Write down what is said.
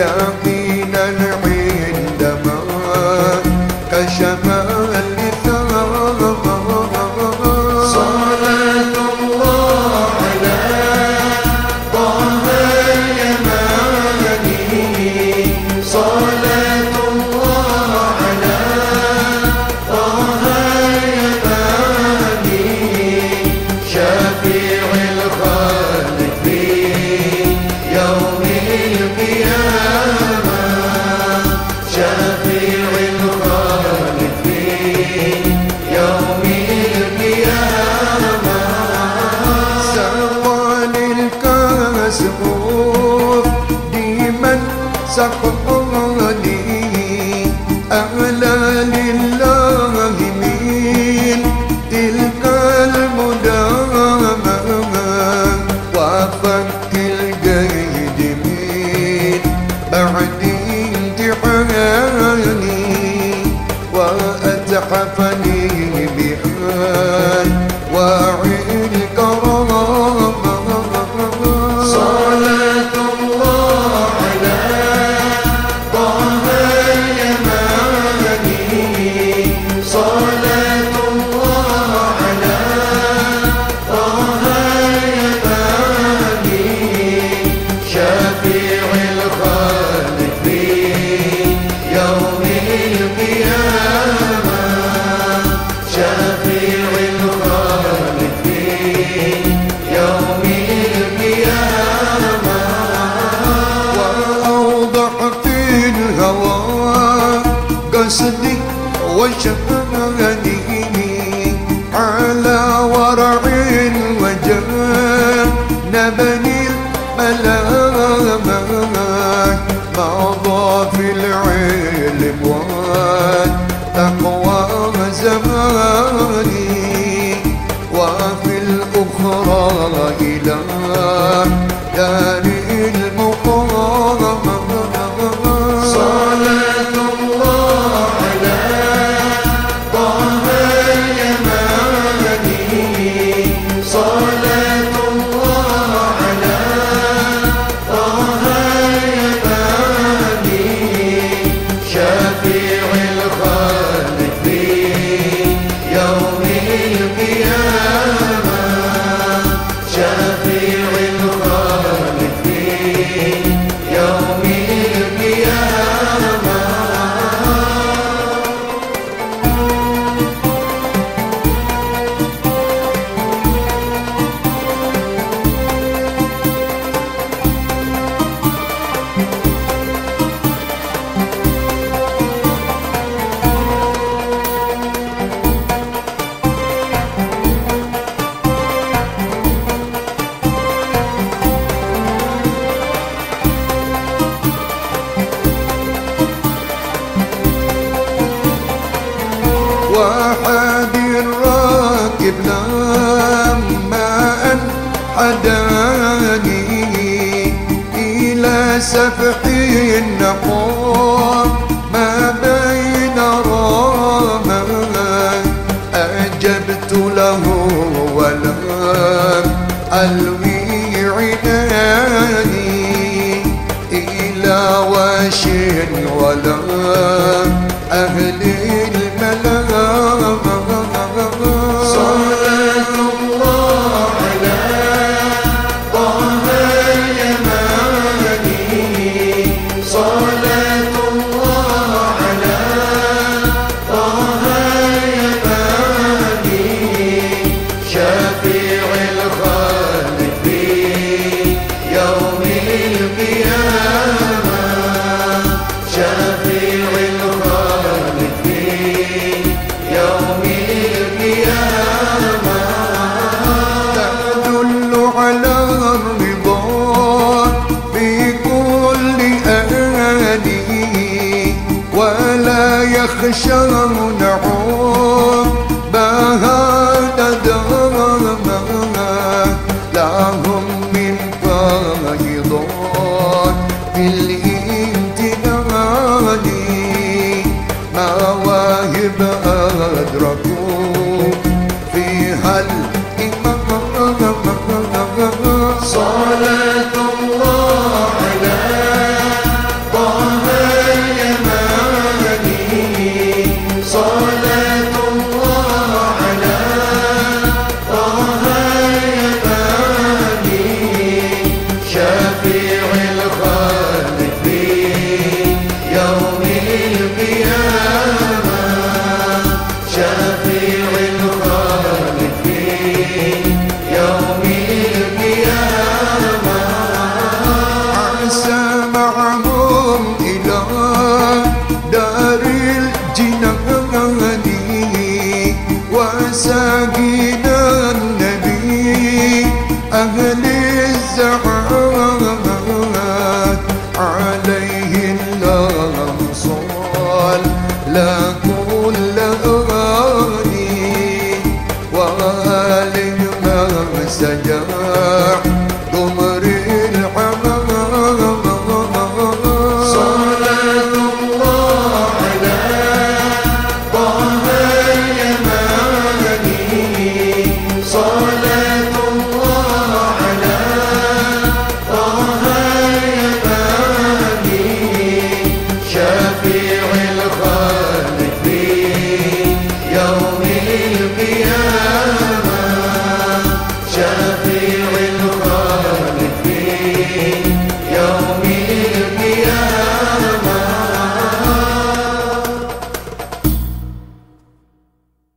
young حبيبي حال وعيني وشفاني على ورع الوجه نبني الملامات مضى في العلم والتقوى زماني. وفي الأخرى إلى دار وحداني إلى سفح النقار يخشون بها ندامنا لهم من love.